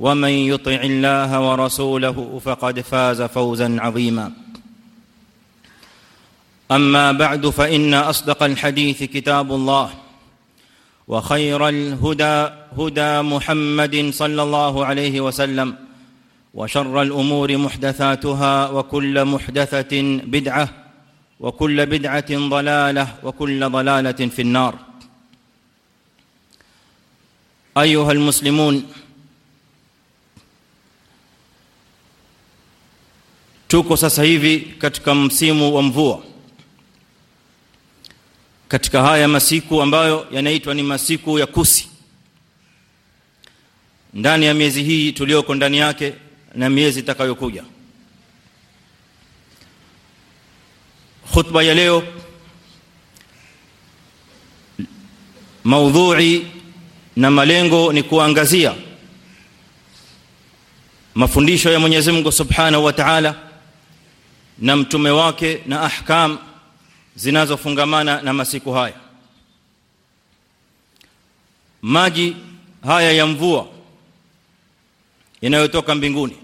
ومن يطع الله ورسوله فقد فاز فوزا عظيما. أما بعد فإن أصدق الحديث كتاب الله وخير الهدى هدى محمد صلى الله عليه وسلم وشر الأمور محدثاتها وكل محدثة بدعة وكل بدعة ضلالة وكل ضلالة في النار. أيها المسلمون tuko sasa hivi katika msimu wa mvua. Katika haya masiku ambayo yanaitwa ni masiku ya kusi. Ndani ya miezi hii tuliyoko ndani yake na miezi itakayokuja. Khutba ya leo maudhui na malengo ni kuangazia mafundisho ya Mwenyezi Mungu Subhanahu wa Ta'ala na mtume wake na ahkam zinazofungamana na masiku haya. Maji haya ya mvua inayotoka mbinguni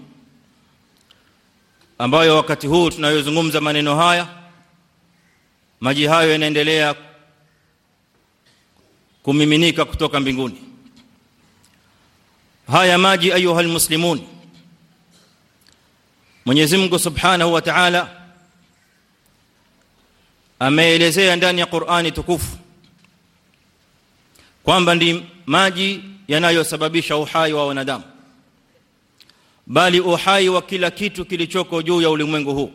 ambayo wakati huu tunayozungumza maneno haya maji hayo yanaendelea kumiminika kutoka mbinguni. Haya maji ayuha almuslimun Mwenyezi Mungu Subhanahu wa Ta'ala ameelezea ndani ya Qur'ani tukufu kwamba ndi maji yanayosababisha uhai wa wanadamu bali uhai wa kila kitu kilichoko juu ya ulimwengu huu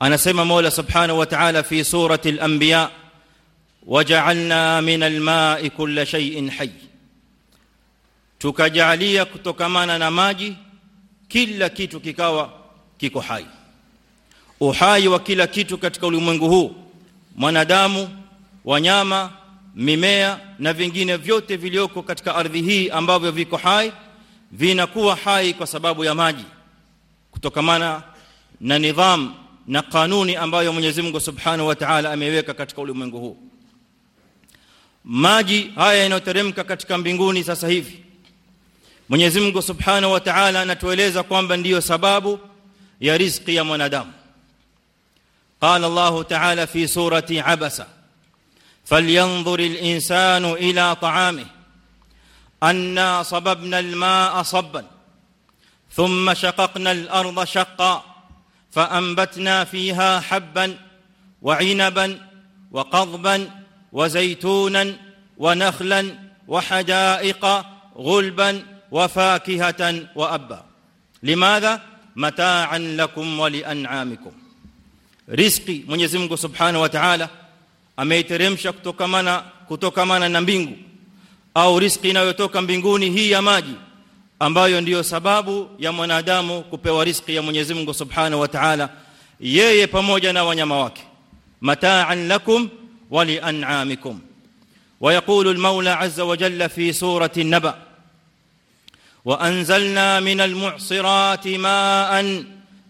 anasema Mola Subhanahu wa Ta'ala fi surati al-anbiya waja'alna min al-ma'i kulla shay'in hayy tukajalia kutokamana na maji kila kitu kikawa kiko hai. Uhai wa kila kitu katika ulimwengu huu mwanadamu wanyama mimea na vingine vyote vilioko katika ardhi hii ambavyo viko hai vinakuwa hai kwa sababu ya maji. Kutokamana na nidhamu na kanuni ambayo Mwenyezi Mungu Subhanahu wa Ta'ala ameweka katika ulimwengu huu. Maji haya yanayoteremka katika mbinguni sasa hivi Mwenyezi Mungu Subhanahu wa Ta'ala anatueleza kwamba ndiyo sababu ya riziki ya mwanadamu. قال الله تعالى في سورة عبسة فلينظر الإنسان إلى طعامه أنا صببنا الماء صبا ثم شققنا الأرض شقا فأنبتنا فيها حبا وعنبا وقضبا وزيتونا ونخلا وحدائق غلبا وفاكهة وأبا لماذا متاعا لكم ولأنعامكم riziki Mwenyezi Mungu Subhanahu wa Ta'ala ameiteremsha kutokamana kutokamana na mbingu au riziki inayotoka mbinguni hii ya maji ambayo ndiyo sababu ya mwanadamu kupewa riziki ya Mwenyezi Mungu Subhanahu wa Ta'ala yeye pamoja na wanyama wake mata'an lakum wa li'an'amikum ويقول المولى عز وجل في سورة النبأ وأنزلنا من المعصرات ماء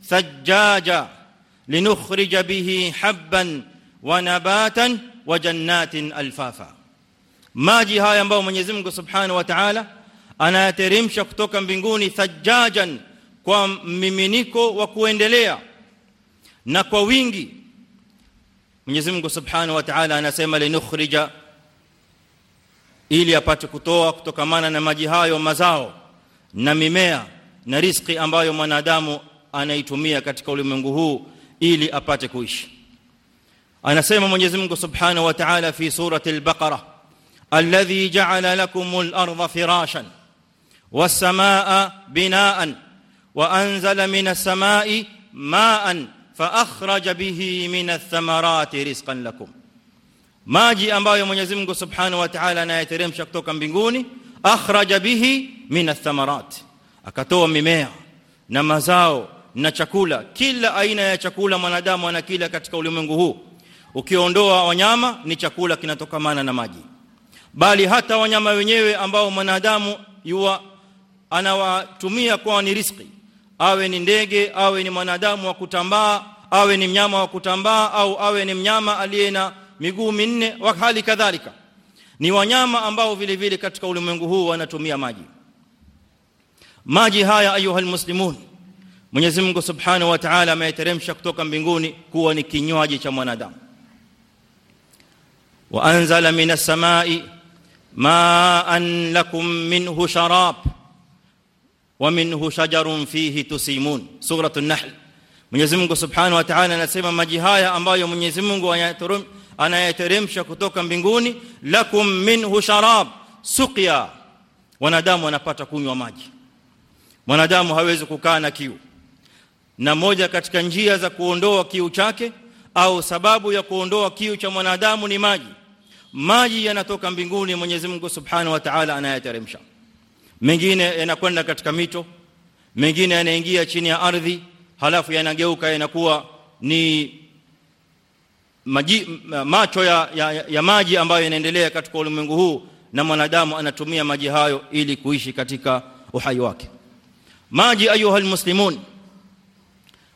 ثجاجا لنخرج به حبا ونباتا وجنات الفافا maji haya ambayo Mwenyezi Mungu Subhanahu wa Ta'ala anayateremsha kutoka mbinguni thajajan kwa miminiko wa kuendelea na kwa wingi Mwenyezi Mungu Subhanahu wa Ta'ala anasema linukhrija ili apate kutoa kutokamana na maji hayo mazao na mimea na riziki ambayo mwanadamu anaitumia katika ulimwengu huu ili apate kuishi anasema Mwenyezi Mungu Subhanahu wa Ta'ala fi surati al-Baqara alladhi ja'ala lakumul arda firashan was-samaa'a binaa'an wa anzala minas samaa'i ma'an fa akhraja bihi minath thamarati rizqan lakum maji ambayo Mwenyezi Mungu Subhanahu wa Ta'ala anayateremsha kutoka mbinguni akhraja bihi min thamarat akatoa mimea na mazao na chakula. Kila aina ya chakula mwanadamu anakila katika ulimwengu huu. Ukiondoa wanyama ni chakula kinatokamana na maji. Bali hata wanyama wenyewe ambao mwanadamu yua anawatumia kwa ni riziki. Awe ni ndege awe ni mwanadamu wa kutambaa awe ni mnyama wa kutambaa au awe ni mnyama aliye na miguu minne wa hali kadhalika ni wanyama ambao vile vile katika ulimwengu huu wanatumia maji maji haya ayuha almuslimun Mwenyezi Mungu Subhanahu wa Ta'ala ameteremsha kutoka mbinguni kuwa ni kinywaji cha mwanadamu wa anzala minas samai ma'an lakum minhu sharab wa minhu shajarun fihi tusimun suratul nahl Mwenyezi Mungu Subhanahu wa Ta'ala anasema maji haya ambayo Mwenyezi Mungu anayateremsha kutoka mbinguni lakum minhu sharab suqya. Wanadamu wanapata kunywa maji. Mwanadamu hawezi kukaa na kiu. Na moja katika njia za kuondoa kiu chake au sababu ya kuondoa kiu cha mwanadamu ni maji. Maji yanatoka mbinguni Mwenyezi Mungu Subhanahu wa Ta'ala anayateremsha mengine yanakwenda katika mito mengine yanaingia chini ya ardhi halafu yanageuka yanakuwa ni maji, macho ya, ya, ya maji ambayo yanaendelea katika ulimwengu huu na mwanadamu anatumia maji hayo ili kuishi katika uhai wake. Maji ayuha almuslimun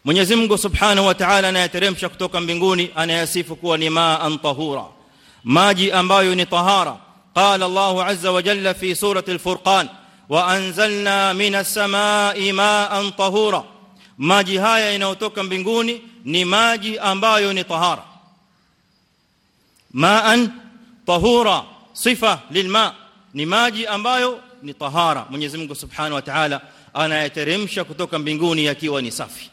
Mwenyezi Mungu Subhanahu wa Ta'ala anayateremsha kutoka mbinguni anayasifu kuwa ni ma'an tahura. Maji ambayo ni tahara. Qala Allahu azza wa jalla fi surati al-furqan wa anzalna minas samaa'i ma'an tahura. Maji haya yanayotoka mbinguni ni maji ambayo ni tahara ma'an tahura sifa lilma ni maji ambayo ni tahara Mwenyezi Mungu Subhanahu wa Ta'ala anayateremsha kutoka mbinguni yakiwa ni safi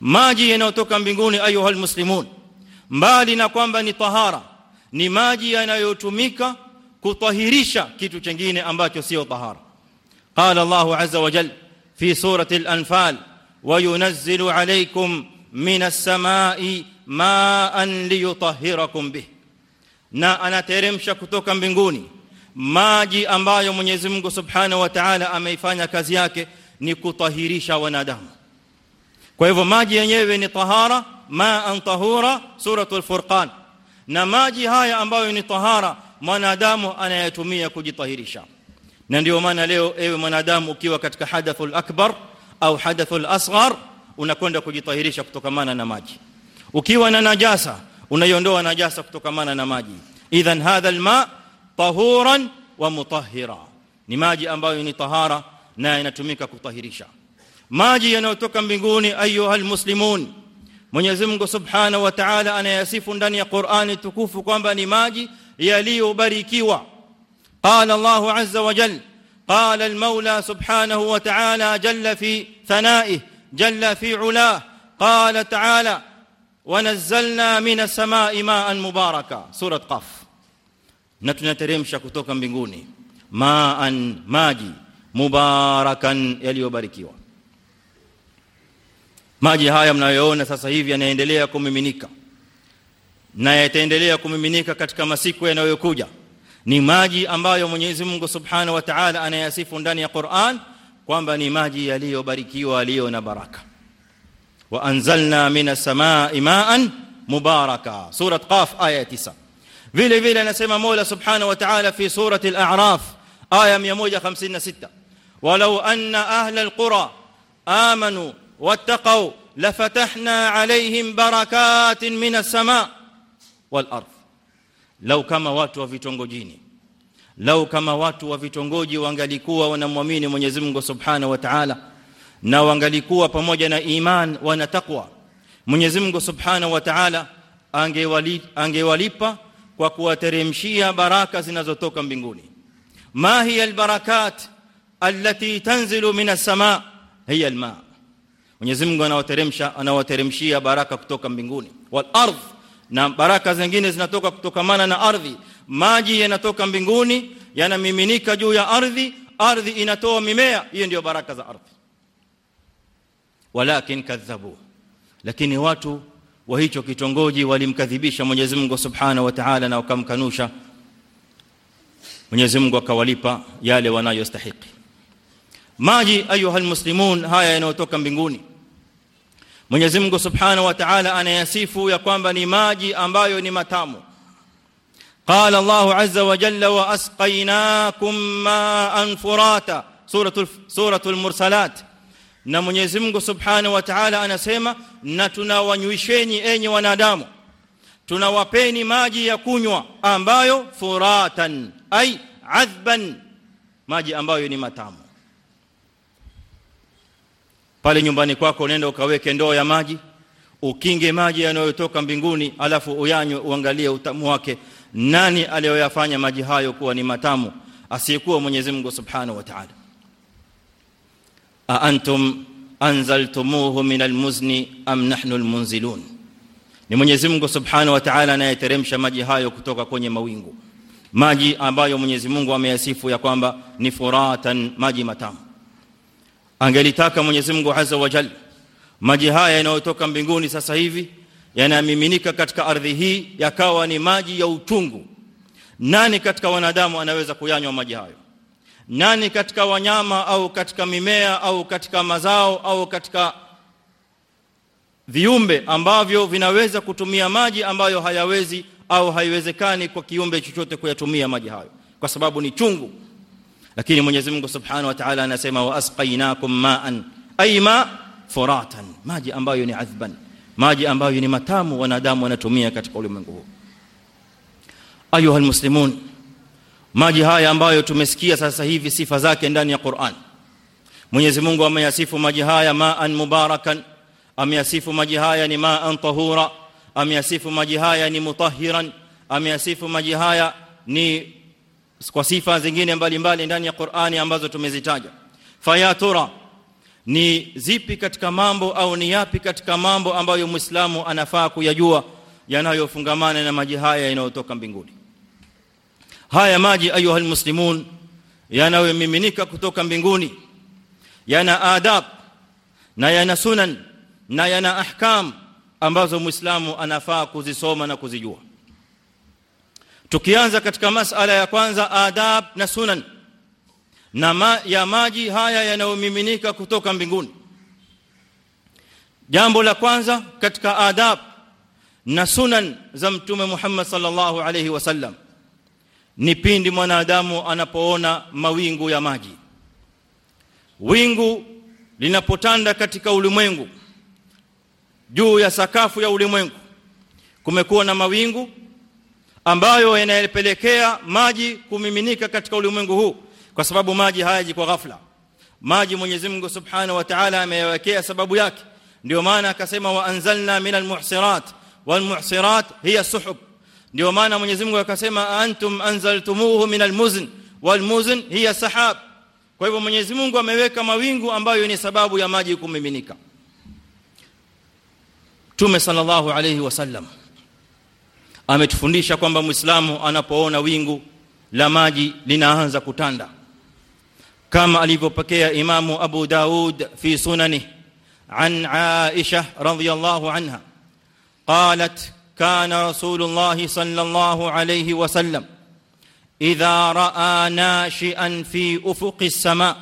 maji yanayotoka mbinguni ayuha almuslimun mbali na kwamba ni tahara ni maji yanayotumika kutahirisha kitu kingine ambacho sio tahara qala Allah azza wa jalla fi surati al-anfal yunazzilu alaykum minas samai ma'an liyutahhirakum bih na anateremsha kutoka mbinguni. Maji ambayo Mwenyezi Mungu Subhanahu wa Ta'ala ameifanya kazi yake ni kutahirisha wanadamu. Kwa hivyo maji yenyewe ni tahara ma'an tahura suratul furqan. Na maji haya ambayo ni tahara mwanadamu anayatumia kujitahirisha. Na ndio maana leo ewe mwanadamu ukiwa katika hadathul akbar au hadathul asghar unakwenda kujitahirisha kutokamana na maji. Ukiwa na najasa unaiondoa najasa kutokamana na maji idhan hadha alma tahuran wa mutahhira ni maji ambayo ni tahara na yanatumika kutahirisha maji yanayotoka mbinguni ayuha almuslimun Mwenyezi Mungu Subhanahu wa Ta'ala anayasifu ndani ya Qur'ani tukufu kwamba ni maji yaliyobarikiwa qala Allah azza wa jalla قال المولى سبحانه وتعالى جل في ثنائه جل في علاه قال تعالى ونزلنا من السماء ماء مباركا سوره قاف na tunateremsha kutoka mbinguni. Ma'an maji. Mubarakan yaliyobarikiwa. Maji haya mnayoona sasa hivi yanaendelea kumiminika. Na yataendelea kumiminika katika masiku yanayokuja. Ni maji ambayo Mwenyezi Mungu Subhanahu wa Ta'ala anayasifu ndani ya Qur'an kwamba ni maji yaliyobarikiwa yaliyo na baraka. Anzalna minas samaa'i ma'an mubaraka surat qaf aya 9 vile vile anasema Mola Subhanahu wa Ta'ala fi surati al-a'raf aya 156 walau anna ahla al-qura amanu wattaqu lafatahna alayhim barakatin minas samaa wal ardh lau kama watu wa vitongojini lau kama watu wa vitongoji wangalikuwa wanamwamini Mwenyezi Mungu Subhanahu wa Ta'ala na wangalikuwa pamoja na iman wana takwa Mwenyezi Mungu Subhanahu wa Ta'ala angewali angewalipa kwa kuwateremshia baraka zinazotoka mbinguni. Ma hiya albarakat allati tanzilu min as-samaa hiya alma. Mwenyezi Mungu anawateremsha anawateremshia baraka kutoka mbinguni. Wal ardh na baraka zingine zinatoka kutokamana na ardhi. Maji yanatoka mbinguni yanamiminika juu ya ardhi ardhi inatoa mimea. Hiyo ndio baraka za ardhi walakin kadhabu lakini watu wa hicho kitongoji walimkadhibisha Mwenyezi Mungu Subhanahu wa Ta'ala na wakamkanusha Mwenyezi Mungu akawalipa yale wanayostahili maji ayuha almuslimun haya yanayotoka mbinguni Mwenyezi Mungu Subhanahu wa Ta'ala anayasifu ya kwamba ni maji ambayo ni matamu قال الله عز وجل واسقيناكم ماء فراتا سوره سوره المرسلات na Mwenyezi Mungu Subhanahu wa Ta'ala anasema na tunawanywisheni enyi wanadamu. Tunawapeni maji ya kunywa ambayo furatan ai adhban maji ambayo ni matamu. Pale nyumbani kwako nenda ukaweke ndoo ya maji ukinge maji yanayotoka mbinguni alafu uyanywe uangalie utamu wake. Nani aliyoyafanya maji hayo kuwa ni matamu? Asiyekuwa Mwenyezi Mungu Subhanahu wa Ta'ala antum anzaltumuhu min almuzni am nahnu almunzilun. Ni Mwenyezi Mungu Subhanahu wa Ta'ala anayeteremsha maji hayo kutoka kwenye mawingu. Maji ambayo Mwenyezi Mungu ameyasifu ya kwamba ni furatan maji matamu. Angelitaka Mwenyezi Mungu Azza wa Jalla maji haya yanayotoka mbinguni sasa hivi yanamiminika katika ardhi hii yakawa ni maji ya utungu. Nani katika wanadamu anaweza kuyanywa maji hayo nani katika wanyama au katika mimea au katika mazao au katika viumbe ambavyo vinaweza kutumia maji ambayo hayawezi au haiwezekani kwa kiumbe chochote kuyatumia maji hayo? Kwa sababu ni chungu. Lakini Mwenyezi Mungu Subhanahu wa Ta'ala anasema wa asqainakum ma'an ay ma furatan. Maji ambayo ni adhban. Maji ambayo ni matamu wanadamu wanatumia katika ulimwengu huu. Ayuha almuslimun maji haya ambayo tumesikia sasa hivi sifa zake ndani ya Qur'an. Mwenyezi Mungu ameyasifu maji haya ma'an mubarakan. Ameyasifu maji haya ni ma'an tahura. Ameyasifu maji haya ni mutahhiran. Ameyasifu maji haya ni kwa sifa zingine mbalimbali ndani ya Qur'ani ambazo tumezitaja. Fayatura ni zipi katika mambo au ni yapi katika mambo ambayo muislamu anafaa kuyajua yanayofungamana na maji haya yanayotoka mbinguni haya maji ayuha almuslimun yanayomiminika kutoka mbinguni yana adab na yana sunan na yana ahkam ambazo muislamu anafaa kuzisoma na kuzijua tukianza katika masala ya kwanza adab na sunan na ma, ya maji haya yanayomiminika kutoka mbinguni jambo la kwanza katika adab na sunan za mtume Muhammad sallallahu alayhi wasallam ni pindi mwanadamu anapoona mawingu ya maji. Wingu linapotanda katika ulimwengu juu ya sakafu ya ulimwengu kumekuwa na mawingu ambayo yanayopelekea maji kumiminika katika ulimwengu huu kwa sababu maji hayaji kwa ghafla. Maji Mwenyezi Mungu Subhanahu wa Ta'ala ameyawekea sababu yake. Ndio maana akasema wa anzalna minal muhsirat. Wal muhsirat hiya suhub ndio maana Mwenyezi Mungu akasema antum anzaltumuhu minal muzn. Wal muzn hiya sahab. Kwa hivyo Mwenyezi Mungu ameweka mawingu ambayo ni sababu ya maji kumiminika. Tume sallallahu alayhi wasallam ametufundisha kwamba Muislamu anapoona wingu la maji linaanza kutanda. Kama alivyopokea Imamu Abu Daud fi sunani an Aisha radhiyallahu anha qalat كان رسول الله صلى الله عليه وسلم اذا راى ناشئا في افق السماء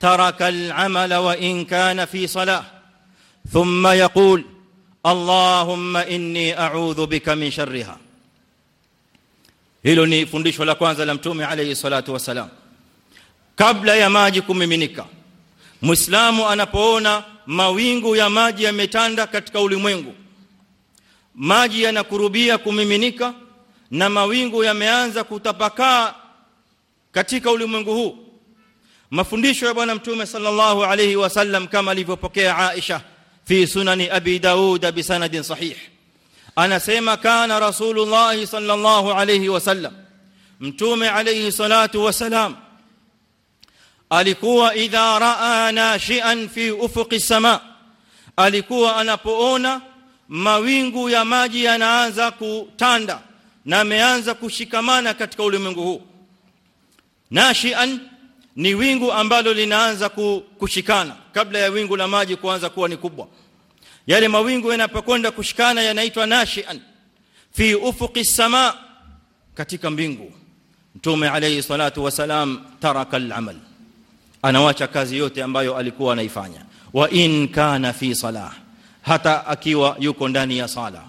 ترك العمل وان كان في صلاه ثم يقول اللهم inni a'udhu bika min sharriha hilo ni fundisho la kwanza la mtume alayhi salatu wasalam kabla ya maji kumiminika muislamu anapoona mawingu ya maji yametanda katika ulimwengu maji yanakurubia kumiminika na mawingu yameanza kutapakaa katika ulimwengu huu mafundisho ya bwana mtume sallallahu alayhi wasallam kama alivyopokea Aisha في سنن ابي داود بسند صحيح anasema kana rasulullah sallallahu alayhi wasallam mtume alayhi salatu wasalam alikuwa idha raa nashian fi ufuqi sama alikuwa anapoona mawingu ya maji yanaanza kutanda na ameanza kushikamana katika ulimwengu huu. Nashian ni wingu ambalo linaanza kushikana kabla ya wingu la maji kuanza kuwa ni kubwa. Yale mawingu yanapokwenda kushikana yanaitwa nashian. Fi ufuqi sama katika mbingu. Mtume alayhi salatu wasalam taraka al-amal. Anawacha kazi yote ambayo alikuwa anaifanya. Wa in kana fi salah hata akiwa yuko ndani ya sala.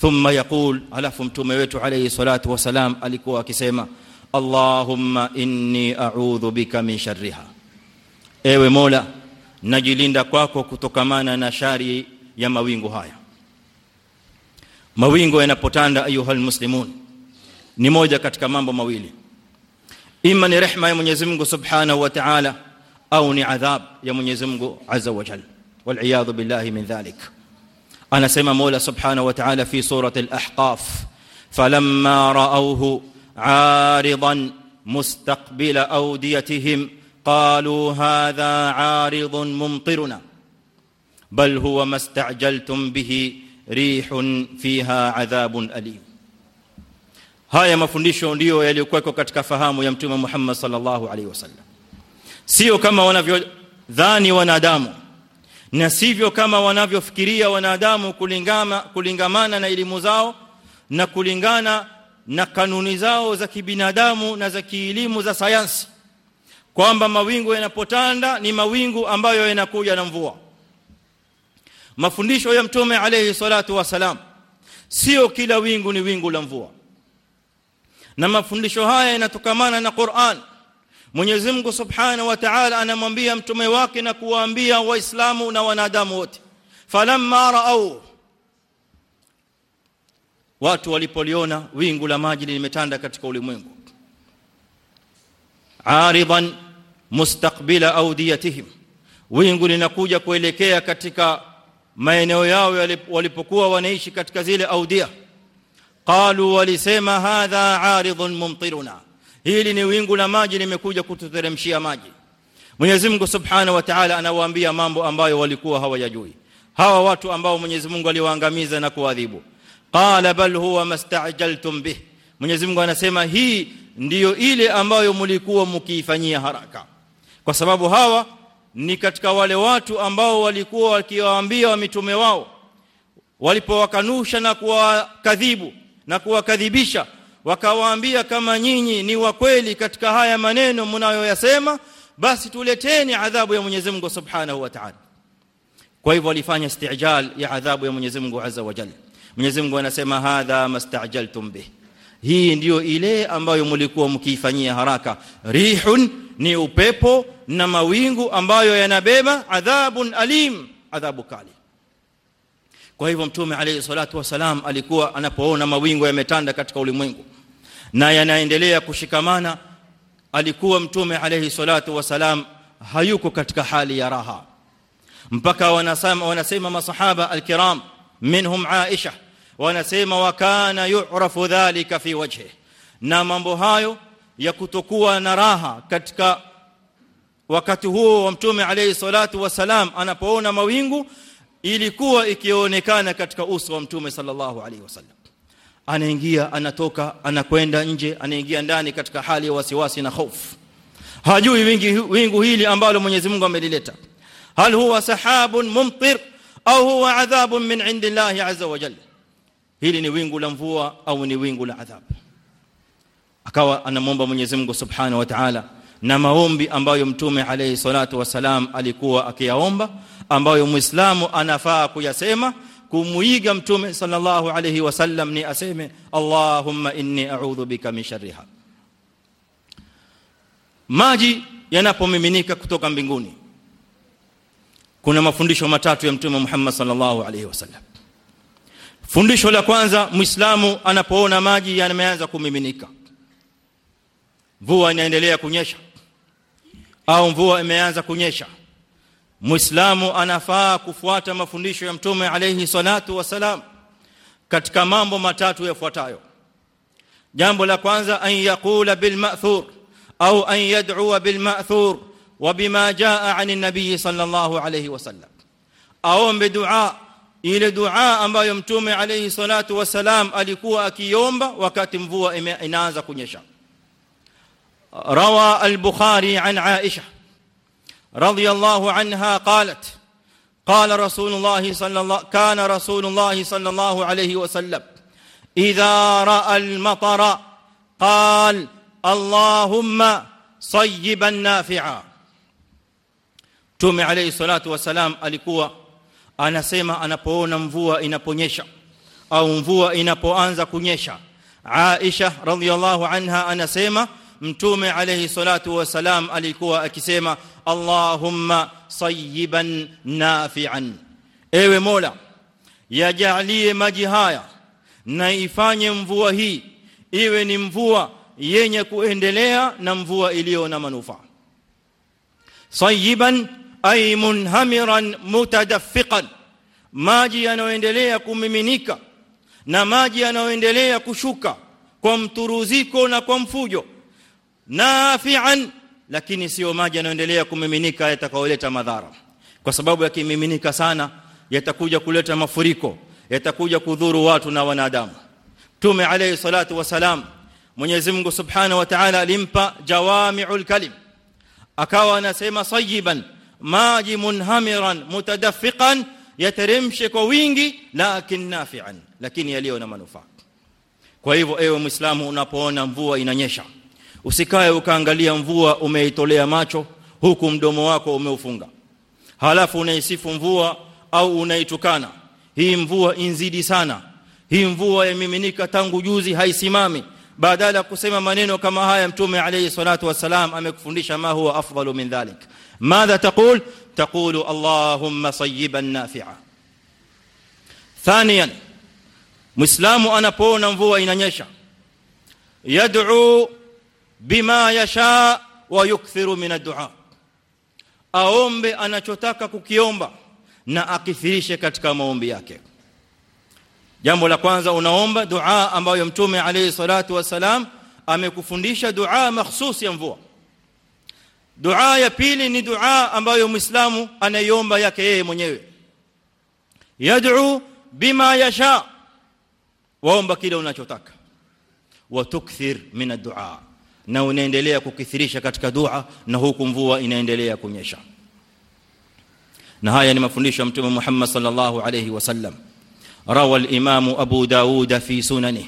Thumma yaqul alafu mtume wetu alayhi salatu wasalam alikuwa akisema allahumma inni a'udhu bika min sharriha. Ewe mola najilinda kwako kutokamana na shari ya mawingu haya. Mawingu yanapotanda ayuhal muslimun ni moja katika mambo mawili. Ima ni rehma ya Mwenyezi Mungu Subhanahu wa Ta'ala au ni adhab ya Mwenyezi Mungu Azza wa Jalla والعياذ بالله من ذلك. أنا اسمع مولى سبحانه وتعالى في سورة الأحقاف فلما رأوه عارضا مستقبل أوديتهم قالوا هذا عارض ممطرنا بل هو ما استعجلتم به ريح فيها عذاب أليم. هيا مفundisho ndio yaliokuwa katika fahamu ya mtume Muhammad sallallahu alaihi wasallam sio kama wanavyodhani wanadamu. wa na sivyo kama wanavyofikiria wanadamu kulingama kulingamana na elimu zao na kulingana na kanuni zao za kibinadamu na za kielimu za sayansi. Kwamba mawingu yanapotanda ni mawingu ambayo yanakuja na mvua. Mafundisho ya mtume alayhi salatu wasalam sio kila wingu ni wingu la mvua. Na mafundisho haya yanatokamana na Qur'an Mwenyezi Mungu Subhanahu wa Ta'ala anamwambia mtume wake na kuwaambia waislamu na wanadamu wote. Falamma ra'au watu walipoliona wingu la maji limetanda katika ulimwengu. Aridan mustaqbila awdiyatihim wingu linakuja kuelekea katika maeneo yao walipokuwa wanaishi katika zile audia qalu walisema hadha aridun mumtiruna hili ni wingu la maji limekuja kututeremshia maji. Mwenyezi Mungu Subhanahu wa Ta'ala anawaambia mambo ambayo walikuwa hawayajui. Hawa watu ambao Mwenyezi Mungu aliwaangamiza na kuadhibu qala bal huwa mastajaltum bih. Mwenyezi Mungu anasema hii ndiyo ile ambayo mlikuwa mkiifanyia haraka. Kwa sababu hawa ni katika wale watu ambao walikuwa wakiwaambia wa mitume wao. Walipowakanusha na kuwakadhibu na kuwakadhibisha wakawaambia kama nyinyi ni wa kweli katika haya maneno mnayoyasema basi tuleteni adhabu ya Mwenyezi Mungu Subhanahu wa Ta'ala. Kwa hivyo walifanya istijal ya adhabu ya Mwenyezi Mungu Azza wa Jalla. Mwenyezi Mungu anasema hadha mastajaltum bih. Hii ndiyo ile ambayo mlikuwa mkiifanyia haraka. Rihun ni upepo na mawingu ambayo yanabeba adhabun alim adhabu kali. Kwa hivyo mtume alayhi salatu wasalam alikuwa anapoona mawingu yametanda katika ulimwengu na yanaendelea kushikamana alikuwa mtume alayhi salatu wasalam hayuko katika hali ya raha mpaka wanasema wanasema masahaba alkiram minhum aisha wanasema wakana yu'rafu dhalika fi wajhi na mambo hayo ya kutokuwa na raha katika wakati huo wa mtume alayhi salatu wasalam anapoona mawingu ilikuwa ikionekana katika uso wa mtume sallallahu alaihi wasallam anaingia anatoka anakwenda nje anaingia ndani katika hali ya wasiwasi na hofu. Hajui wingi wingu hili ambalo Mwenyezi Mungu amelileta. Hal huwa sahabun mumtir au huwa adhabun min indillahi azza wa jalla? Hili ni wingu la mvua au ni wingu la adhabu akawa anamwomba Mwenyezi Mungu subhanahu wa ta'ala na maombi ambayo mtume alayhi salatu wasalam alikuwa akiyaomba ambayo muislamu anafaa kuyasema kumuiga mtume sallallahu alayhi wasallam ni aseme Allahumma inni a'udhu bika min sharriha. Maji yanapomiminika kutoka mbinguni kuna mafundisho matatu ya mtume Muhammad sallallahu alayhi wasallam fundisho la kwanza muislamu anapoona maji yameanza kumiminika mvua inaendelea kunyesha au mvua imeanza kunyesha muislamu anafaa kufuata mafundisho ya mtume alayhi salatu wasalam katika mambo matatu yafuatayo jambo la kwanza an yaqula bil ma'thur au an yad'u bil ma'thur wa bima jaa 'an an-nabiy sallallahu alayhi wasallam aombe dua ile dua ambayo mtume alayhi salatu wasalam alikuwa akiomba wakati mvua inaanza kunyesha روى البخاري عن عائشه رضي الله عنها قالت قال رسول الله صلى الله كان رسول الله صلى الله عليه وسلم إذا رأى المطر قال اللهم صيبا نافعا. تومي عليه الصلاة والسلام alikuwa anasema anapoona mvua inaponyesha au mvua inapoanza kunyesha. Aisha radhiyallahu anha anasema mtume alayhi salatu wasalam alikuwa akisema Allahumma sayyiban nafi'an ewe Mola yajalie maji haya na ifanye mvua hii iwe ni mvua yenye kuendelea na mvua iliyo na manufaa sayyiban ay munhamiran mutadaffiqan maji yanayoendelea kumiminika na maji yanayoendelea kushuka kwa mturuziko na kwa mfujo nafi'an lakini sio maji yanayoendelea kumiminika yatakayoleta madhara. Kwa sababu yakimiminika sana yatakuja kuleta mafuriko yatakuja kudhuru watu na wanadamu. Tume alayhi salatu wasalam Mwenyezi Mungu Subhanahu wa Ta'ala alimpa jawami'ul kalim. Akawa anasema sayiban maji munhamiran mutadaffiqan yateremshe kwa wingi lakin nafi'an lakini yaliyo na manufaa. Kwa hivyo ewe muislamu unapoona mvua inanyesha usikae ukaangalia mvua umeitolea macho huku mdomo wako umeufunga. Halafu unaisifu mvua au unaitukana. Hii mvua inzidi sana. Hii mvua yamiminika tangu juzi haisimami. Badala kusema maneno kama haya mtume alayhi salatu wasalam amekufundisha ma huwa afdalu min dhalik. Madha taqul? Taqulu allahumma sayyiban nafi'a. Thaniyan muislamu anapoona mvua inanyesha yad'u bima yasha wa yukthiru min ad-du'a. Aombe anachotaka kukiomba na akithirishe katika maombi yake. Jambo la kwanza unaomba dua ambayo mtume alayhi salatu wasalam amekufundisha dua mahsusi ya mvua. Dua ya pili ni dua ambayo muislamu anaiomba yake yeye mwenyewe. Yad'u bima yasha. Waomba kile unachotaka. Wa tukthir min ad-du'a na unaendelea kukithirisha katika dua na huku mvua inaendelea kunyesha na haya ni mafundisho ya mtume Muhammad sallallahu alayhi wasallam روى الامام ابو داود في سننه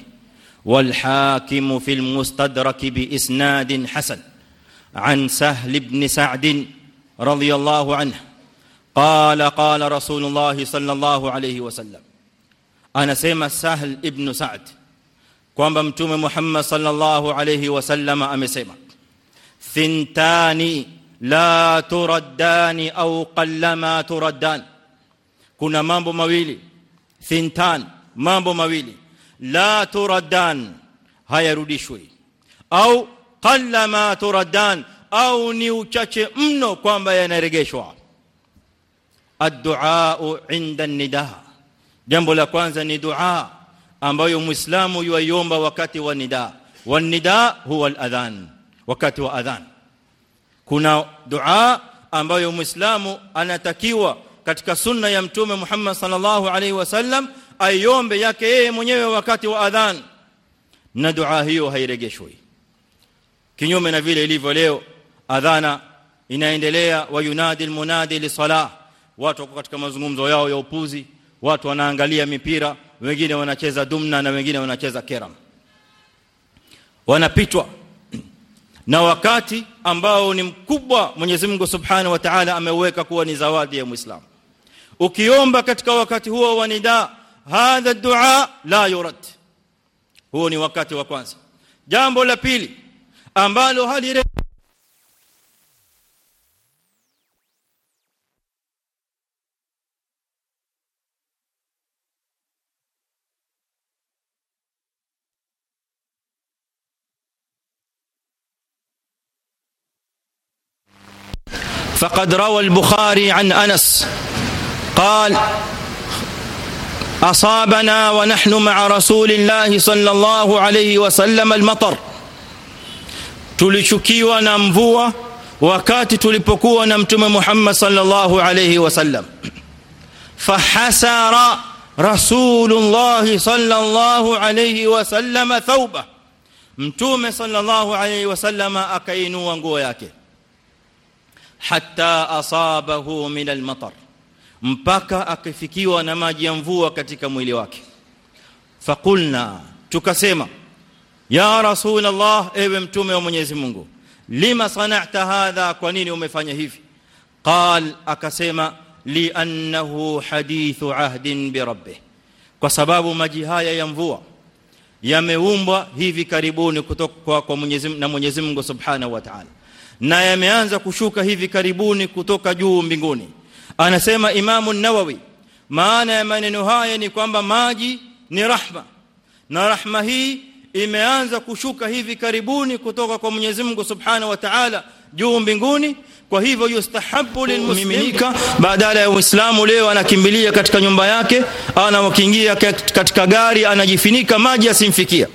والحاكم في المستدرك باسناد حسن عن سهل بن سعد رضي الله عنه قال قال رسول الله صلى الله عليه وسلم أنا سمع سهل ابن سعد kwamba mtume Muhammad sallallahu alayhi wasallam amesema thintani la turaddani au qallama turaddan kuna mambo mawili thintan mambo mawili la turaddan hayarudishwi au qallama turaddan au ni uchache mno kwamba yanaregeshwa ad-du'a 'inda an-nidaa jambo la kwanza ni dua ambayo muislamu yuiomba wakati wa nida. Wa nida huwa al-adhan wakati wa adhan. Kuna dua ambayo muislamu anatakiwa katika sunna ya mtume Muhammad sallallahu alaihi wasallam aiombe yake yeye mwenyewe wakati wa adhan. Na dua hiyo hairegeshwi. Kinyume na vile ilivyo leo adhana inaendelea wa yunadi almunadi lisalah. Watu wako katika mazungumzo yao ya upuzi watu wanaangalia mipira wengine wanacheza dumna na wengine wanacheza keram. Wanapitwa. Na wakati ambao ni mkubwa Mwenyezi Mungu Subhanahu wa Ta'ala ameweka kuwa ni zawadi ya Muislamu ukiomba katika wakati huo wa nida hadha dua la yurad huo ni wakati wa kwanza. Jambo la pili ambalo hali فقد روى البخاري عن انس قال اصابنا ونحن مع رسول الله صلى الله عليه وسلم المطر tulichukiwa na mvua wakati tulipokuwa na mtume Muhammad sallallahu alayhi wasallam fahasara rasulullah sallallahu alayhi wasallam thawba mtume sallallahu alayhi wasallam akainua nguo yake hatta asabahu min almatar mpaka akifikiwa na maji ya mvua katika mwili wake. Faqulna tukasema ya rasulullah ewe mtume wa mwenyezi Mungu lima sana'ta hadha kwa nini umefanya hivi? Qal akasema li annahu hadithu ahdin bi rabbih kwa sababu maji haya ya mvua yameumbwa hivi karibuni kutoka kwa Mwenyezi na Mwenyezi Mungu Subhanahu wa Ta'ala na yameanza kushuka hivi karibuni kutoka juu mbinguni. Anasema Imamu Nawawi maana ya maneno haya ni kwamba maji ni rahma na rahma hii imeanza kushuka hivi karibuni kutoka kwa Mwenyezi Mungu Subhanahu wa Ta'ala juu mbinguni. Kwa hivyo yustahabu lilmuslimika badala ya Uislamu leo anakimbilia katika nyumba yake ana wakiingia katika gari anajifinika maji asimfikia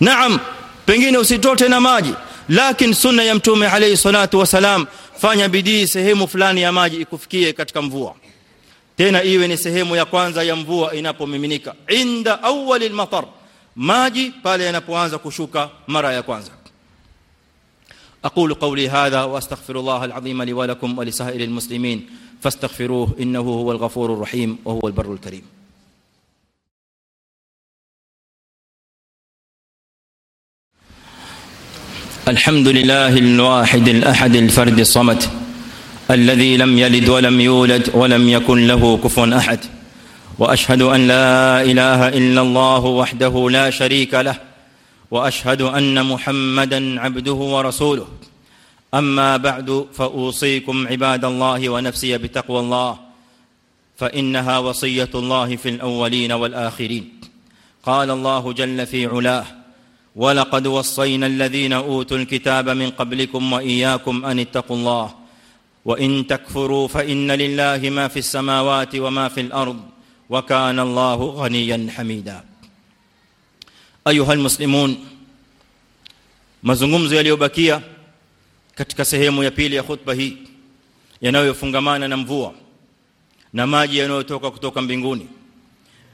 naam pengine usitote na maji lakini sunna ya mtume alayhi salatu wasalam fanya bidii sehemu fulani ya maji ikufikie katika mvua tena iwe ni sehemu ya kwanza ya mvua inapomiminika inda awwal almatar maji pale yanapoanza kushuka mara ya kwanza أقول قولي هذا واستغفر الله العظيم لي ولكم ولسائر المسلمين فاستغفروه انه هو الغفور الرحيم وهو البر الكريم الحمد لله الواحد الأحد الفرد الصمد الذي لم يلد ولم يولد ولم يكن له كفوا أحد وأشهد أن لا إله إلا الله وحده لا شريك له وأشهد أن محمدا عبده ورسوله. أما بعد فأوصيكم عباد الله ونفسي بتقوى الله فإنها وصية الله في الأولين والآخرين. قال الله جل في علاه ولقد وصينا الذين أوتوا الكتاب من قبلكم وإياكم أن اتقوا الله وإن تكفروا فإن لله ما في السماوات وما في الأرض وكان الله غنيا حميدا. أيها المسلمون mazungumzo yaliyobakia katika sehemu ya pili ya khutba hii yanayofungamana na mvua na maji yanayotoka kutoka mbinguni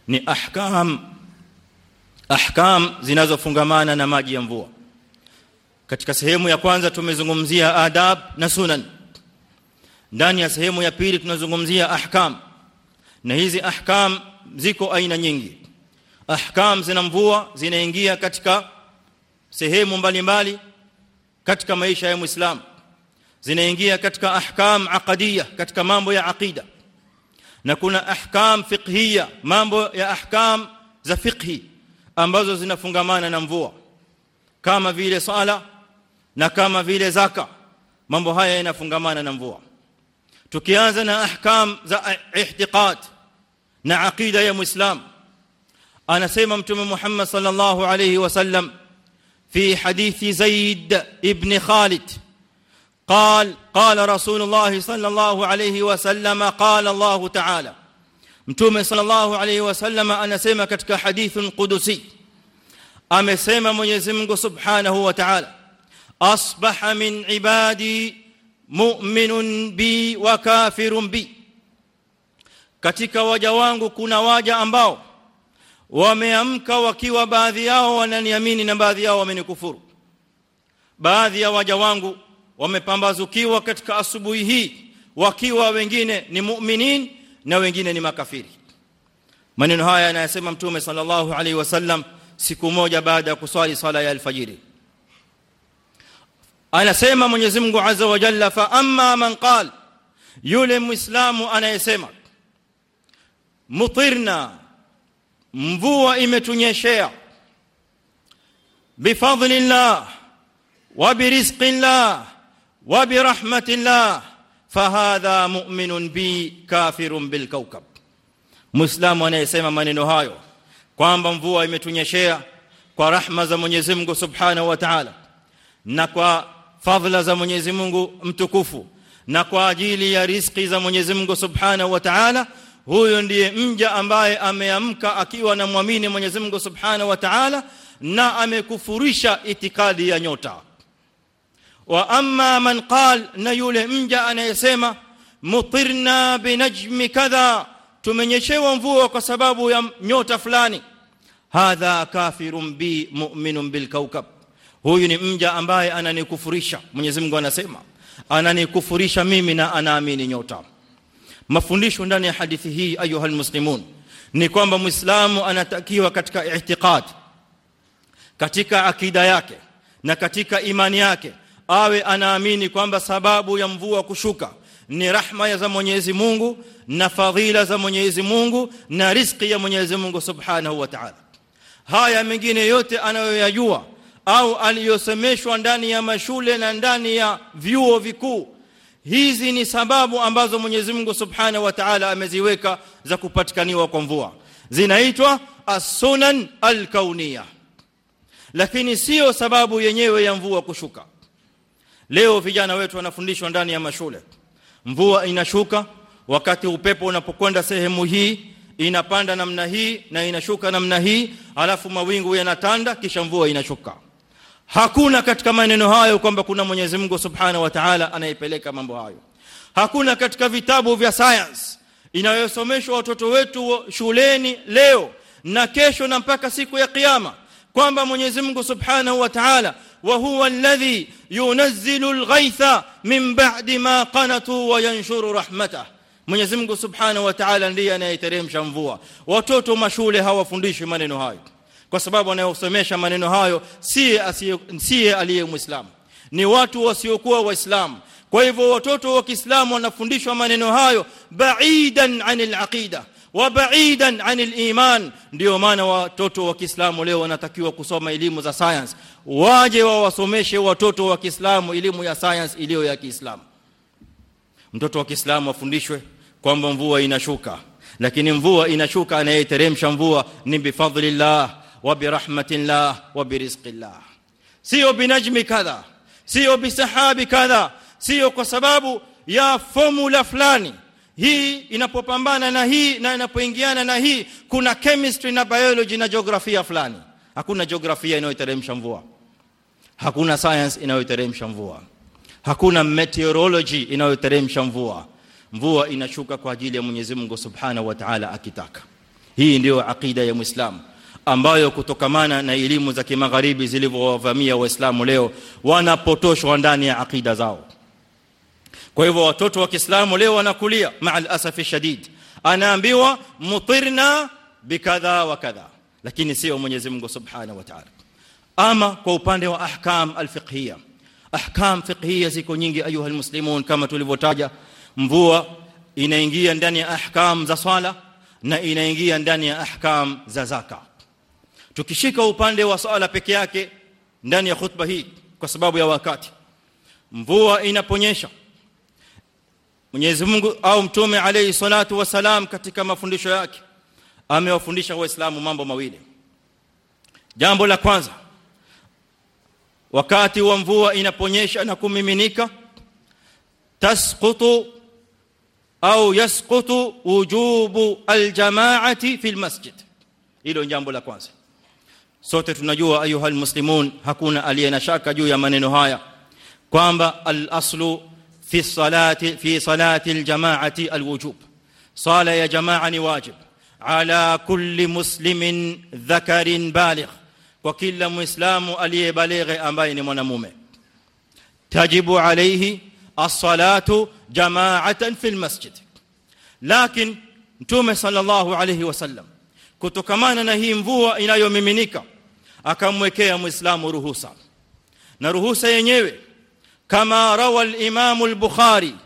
ni ahkam ahkam zinazofungamana na maji ya mvua. Katika sehemu ya kwanza tumezungumzia adab na sunan. Ndani ya sehemu ya pili tunazungumzia ahkam. Na hizi ahkam ziko aina nyingi. Ahkam zina mvua zinaingia katika sehemu mbalimbali mbali, katika maisha ya muislam. Zinaingia katika ahkam aqadiyya katika mambo ya aqida. Na kuna ahkam fiqhiyya mambo ya ahkam za fiqhi ambazo zinafungamana na mvua kama vile sala na kama vile zaka mambo haya yanafungamana na mvua tukianza na ahkam za ihtiqad na aqida ya muislam anasema mtume Muhammad sallallahu alayhi wasallam في حديث زيد ابن خالد قال قال رسول الله صلى الله عليه وسلم قال الله تعالى mtume sallallahu alayhi wasallam anasema katika hadithun qudusi amesema Mwenyezi Mungu Subhanahu wa Ta'ala asbaha min ibadi mu'minun bi wa kafirun bi katika waja wangu kuna waja ambao wameamka wakiwa baadhi yao wananiamini na baadhi yao wamenikufuru baadhi ya waja wangu wamepambazukiwa katika asubuhi hii wakiwa wengine ni mu'minin na wengine ni makafiri maneno haya yanayosema mtume sallallahu alaihi wasallam siku moja baada ya kuswali sala ya alfajiri anasema Mwenyezi Mungu Azza wa Jalla fa amma man qala yule muislamu anayesema mutirna mvua imetunyeshea bifadlillah wa birizqillah wa birahmatillah fahadha mu'minun bi kafirun bil kawkab. Muislamu anayesema maneno hayo kwamba mvua imetunyeshea kwa rahma za Mwenyezi Mungu Subhanahu wa Ta'ala na kwa fadhila za Mwenyezi Mungu mtukufu na kwa ajili ya riziki za Mwenyezi Mungu Subhanahu wa Ta'ala huyo ndiye mja ambaye ameamka akiwa na muamini Mwenyezi Mungu Subhanahu wa Ta'ala na amekufurisha itikadi ya nyota wa amma man qal na yule mja anayesema mutirna binajmi kadha tumenyeshewa mvua kwa sababu ya nyota fulani. Hadha kafirun bi mu'minun bil kawkab. Huyu ni mja ambaye ananikufurisha Mwenyezi Mungu anasema ananikufurisha mimi na anaamini nyota. Mafundisho ndani ya hadithi hii ayuha almuslimun ni kwamba muislamu anatakiwa katika i'tiqad katika akida yake na katika imani yake awe anaamini kwamba sababu ya mvua kushuka ni rahma za Mwenyezi Mungu na fadhila za Mwenyezi Mungu na riziki ya Mwenyezi Mungu Subhanahu wa Ta'ala. Haya mengine yote anayoyajua au aliyosemeshwa ndani ya mashule na ndani ya vyuo vikuu hizi ni sababu ambazo Mwenyezi Mungu Subhanahu wa Ta'ala ameziweka za kupatikaniwa kwa mvua. Zinaitwa as-sunan al-kauniyah. Lakini sio sababu yenyewe ya mvua kushuka leo vijana wetu wanafundishwa ndani ya mashule. Mvua inashuka wakati upepo unapokwenda sehemu hii inapanda namna hii na inashuka namna hii alafu mawingu yanatanda kisha mvua inashuka. Hakuna katika maneno hayo kwamba kuna Mwenyezi Mungu Subhanahu wa Ta'ala anayepeleka mambo hayo. Hakuna katika vitabu vya science inayosomeshwa watoto wetu shuleni leo na kesho na mpaka siku ya kiyama kwamba Mwenyezi Mungu Subhanahu wa Ta'ala wa huwa alladhi yunazzilu alghaitha min ba'di ma qanatu wa yanshuru rahmatah Mwenyezi Mungu Subhanahu wa Ta'ala ndiye anayeteremsha mvua. Watoto mashule hawafundishwi maneno hayo. Kwa sababu anayosomesha maneno hayo si siye aliye muislamu. Ni watu wasiokuwa waislamu. Kwa hivyo watoto wa Kiislamu wanafundishwa maneno hayo baidan anil aqida wa baidan anil ndio maana watoto wa Kiislamu leo wanatakiwa kusoma elimu za science. Waje wawasomeshe watoto wa Kiislamu elimu ya science iliyo ya Kiislamu. Mtoto wa Kiislamu afundishwe kwamba mvua inashuka. Lakini mvua inashuka anayeteremsha mvua ni bifadlillah wa birahmatillah wa birizqillah sio binajmi kadha sio bisahabi kadha sio kwa sababu ya formula fulani hii inapopambana na hii na inapoingiana na hii kuna chemistry na biology na jiografia fulani. Hakuna jiografia inayoteremsha mvua. Hakuna science inayoteremsha mvua. Hakuna meteorology inayoteremsha mvua. Mvua inashuka kwa ajili ya Mwenyezi Mungu Subhanahu wa Ta'ala akitaka. Hii ndio akida ya Muislamu ambayo kutokamana na elimu za kimagharibi zilivyowavamia waislamu leo wanapotoshwa ndani ya akida zao kwa hivyo watoto wa Kiislamu leo wanakulia maal asafi shadid. Anaambiwa mutirna bikadha wa kadha. Lakini sio Mwenyezi Mungu Subhanahu wa Ta'ala. Ama kwa upande wa ahkam alfiqhiyya. Ahkam fiqhiyya ziko nyingi ayuha almuslimun kama tulivyotaja. Mvua inaingia ndani ya ahkam za swala na inaingia ndani ya ahkam za zaka. Tukishika upande wa swala peke yake ndani ya khutba hii kwa sababu ya wakati mvua inaponyesha Mwenyezi Mungu au Mtume alayhi salatu wasalam katika mafundisho yake. Amewafundisha waislamu mambo mawili. Jambo la kwanza wakati wa mvua inaponyesha na kumiminika tasqutu au yasqutu wujubu aljamaati fi almasjid hilo jambo la kwanza. Sote tunajua ayuha almuslimun hakuna aliye na shaka juu ya maneno haya kwamba al-aslu في الصلاه في صلاة الجماعة الوجوب. صلاه يا جماعة واجب. على كل مسلم ذكر بالغ. وكل مسلم ألي بالغ امباي ني مونامومه تجب عليه الصلاة جماعة في المسجد. لكن نبي صلى الله عليه وسلم kutokamana na hii mvua inayomiminika akamwekea muislamu ruhusa na ruhusa yenyewe كما روى الإمام البخاري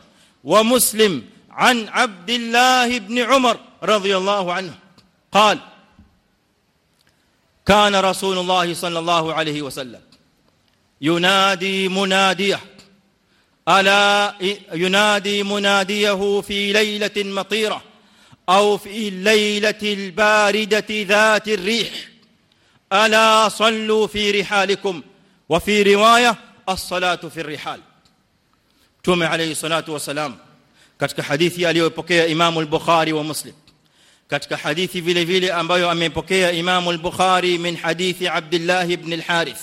ومسلم عن عبد الله بن عمر رضي الله عنه. قال كان رسول الله صلى الله عليه وسلم ينادي مناديه ألا ينادي مناديه في ليلة مطيرة أو في الليلة الباردة ذات الريح ألا صلوا في رحالكم. وفي رواية الصلاه في الرحال تومي عليه الصلاه والسلام katika hadithi aliyopokea Imam al-Bukhari wa Muslim katika hadithi vile vile ambayo amepokea Imam al-Bukhari min hadithi Abdullah ibn al-Harith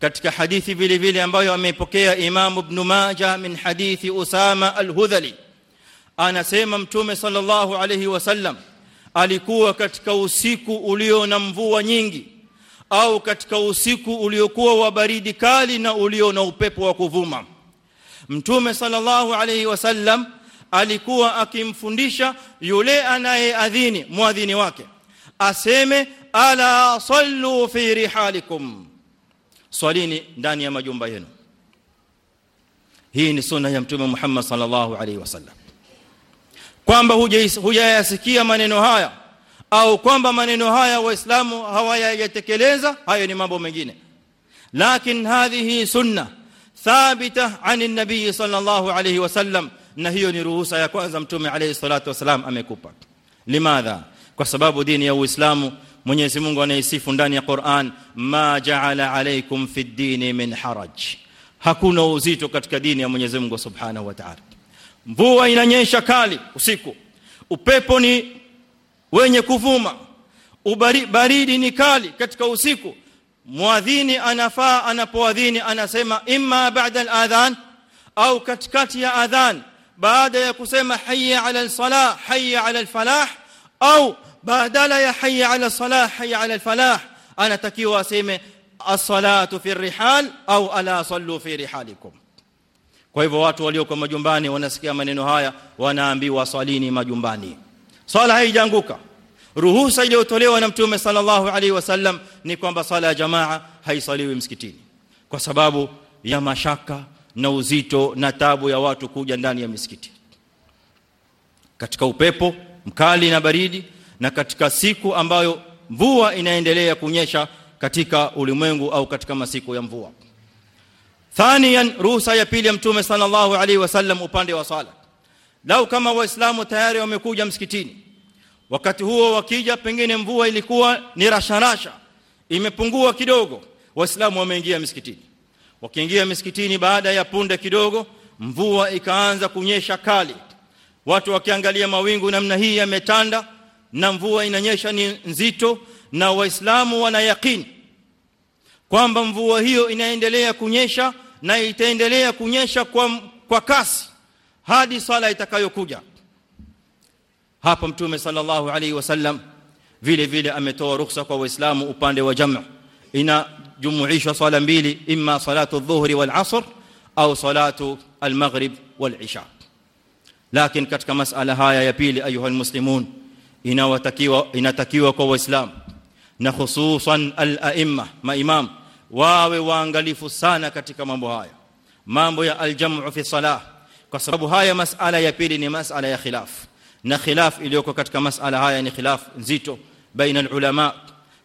katika hadithi vile vile ambayo ameipokea Imam Ibn Majah min hadithi Usama al-Hudhali anasema mtume sallallahu alayhi wasallam alikuwa katika usiku ulio na mvua nyingi au katika usiku uliokuwa wa baridi kali na ulio na upepo wa kuvuma. Mtume sallallahu alayhi wasallam alikuwa akimfundisha yule anayeadhini muadhini wake aseme ala sallu fi rihalikum. Swalini ndani ya majumba yenu. Hii ni sunna ya mtume Muhammad sallallahu alaihi wasallam kwamba hujayasikia maneno haya au kwamba maneno haya waislamu hawayatekeleza hayo ni mambo mengine. Lakini hadhihi sunna thabita an an-nabiy sallallahu alayhi wasallam na hiyo ni ruhusa ya kwanza mtume alayhi salatu wasalam amekupa. Limadha? Kwa sababu dini ya uislamu Mwenyezi Mungu anaisifu ndani ya Qur'an ma ja'ala alaykum fi ad-din min haraj. Hakuna uzito katika dini ya Mwenyezi Mungu Subhanahu wa Ta'ala. Mvua inanyesha kali usiku. Upepo ni wenye kuvuma ubari, baridi ni kali katika usiku muadhini anafaa anapoadhini anasema imma ba'da al-adhan au katikati ya adhan baada ya kusema hayya 'ala al-salah hayya 'ala al-falah au badala ya hayya 'ala salah hayya 'ala al-falah anatakiwa aseme as-salatu fi rihal au ala sallu fi rihalikum kwa hivyo watu walioko majumbani wanasikia maneno haya wanaambiwa swalini majumbani swala haijaanguka. Ruhusa iliyotolewa na mtume sallallahu alaihi wasallam ni kwamba swala ya jamaa haisaliwi msikitini. Kwa sababu ya mashaka na uzito na tabu ya watu kuja ndani ya misikiti. Katika upepo mkali na baridi na katika siku ambayo mvua inaendelea kunyesha katika ulimwengu au katika masiku ya mvua. Thaniyan ruhusa ya pili ya mtume sallallahu alaihi wasallam upande wa sala lau kama waislamu tayari wamekuja msikitini. Wakati huo wakija pengine mvua ilikuwa ni rasharasha imepungua kidogo. Waislamu wameingia msikitini. Wakiingia msikitini baada ya punde kidogo mvua ikaanza kunyesha kali. Watu wakiangalia mawingu namna hii yametanda na mvua inanyesha ni nzito na waislamu wana yakini kwamba mvua hiyo inaendelea kunyesha na itaendelea kunyesha kwa, kwa kasi hadi sala itakayokuja hapa mtume sallallahu alaihi wasallam vile vile ametoa ruhusa kwa waislamu upande wa jamu inajumuishwa swala mbili imma salatu adh-dhuhri wal asr au salatu al-maghrib wal isha lakini katika masala haya ya pili ayuha almuslimun inawatakiwa inatakiwa kwa waislamu na hususan al-aimma maimam wawe waangalifu sana katika mambo haya mambo ya aljamu fi salah kwa sababu haya masala ya pili ni masala ya khilaf na khilaf iliyoko katika masala haya ni khilaf nzito baina ulama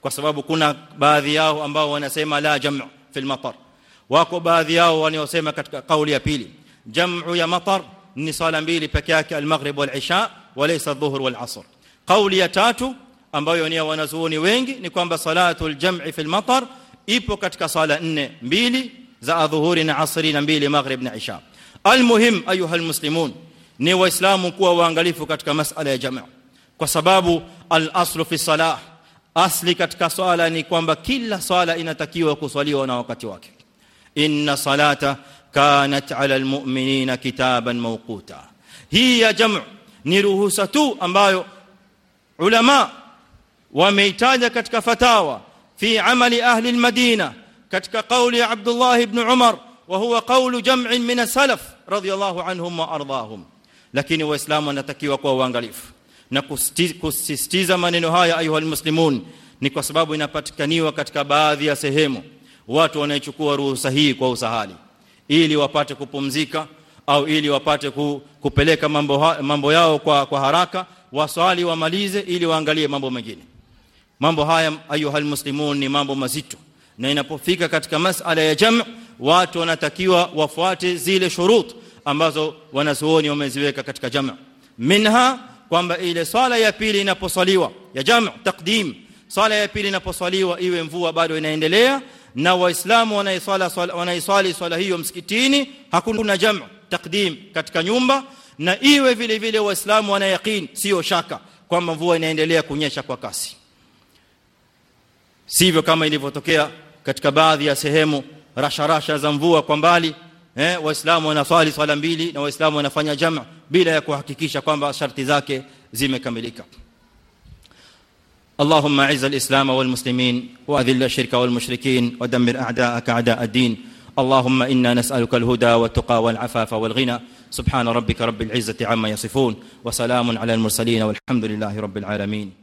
kwa sababu kuna baadhi yao ambao wanasema la jamu fi matar wako baadhi yao wanaosema katika kauli ya pili jamu ya matar ni sala mbili peke yake al-maghrib wal isha walaysa adh-dhuhr wal asr kauli ya tatu ambayo ni wanazuoni wengi ni kwamba salatul jam'i fil matar ipo katika sala nne mbili za adhuhuri na asri na mbili maghrib na isha almuhim ayuha almuslimun ni waislamu kuwa waangalifu katika masala ya jamaa kwa sababu al-aslu fi salah asli katika swala ni kwamba kila swala inatakiwa kuswaliwa na wakati wake inna salata kanat ala almu'minina kitaban mawquta hii ya jamu ni ruhusa tu ambayo ulama wameitaja katika fatawa fi amali ahli almadina katika kauli ya Abdullah ibn Umar wa قول جمع من السلف رضي الله عنهم وارضاهم lakini waislamu wanatakiwa kuwa uangalifu na kusisitiza maneno haya ayuha ni kwa sababu inapatikaniwa katika baadhi ya sehemu. Watu wanaichukua ruhusa hii kwa usahali ili wapate kupumzika au ili wapate ku, kupeleka mambo, ha, mambo yao kwa, kwa haraka waswali wamalize ili waangalie mambo mengine. Mambo haya ayuha almuslimun ni mambo mazito. Na inapofika katika masala ya jam' watu wanatakiwa wafuate zile shurut ambazo wanazuoni wameziweka katika jamaa. Minha kwamba ile swala ya pili inaposwaliwa ya jamaa taqdim swala ya pili inaposwaliwa iwe mvua bado inaendelea na waislamu wanaiswala wanaiswali swala hiyo msikitini hakuna jam' taqdim katika nyumba na iwe vile vile waislamu wana yaqeen sio shaka kwamba mvua inaendelea kunyesha kwa kasi. Sivyo kama ilivyotokea katika baadhi ya sehemu rasha rasha za mvua kwa mbali eh waislamu wanaswali swala mbili na waislamu wanafanya jamaa bila ya kuhakikisha kwamba sharti zake zimekamilika. اللهم اعز الاسلام والمسلمين واذل الشرك والمشركين ودمر اعداءك اعداء الدين اللهم أنا نسالك الهدى والتقى والعفاف والغنى سبحان ربك رب العزه عما يصفون وسلام على المرسلين والحمد لله رب العالمين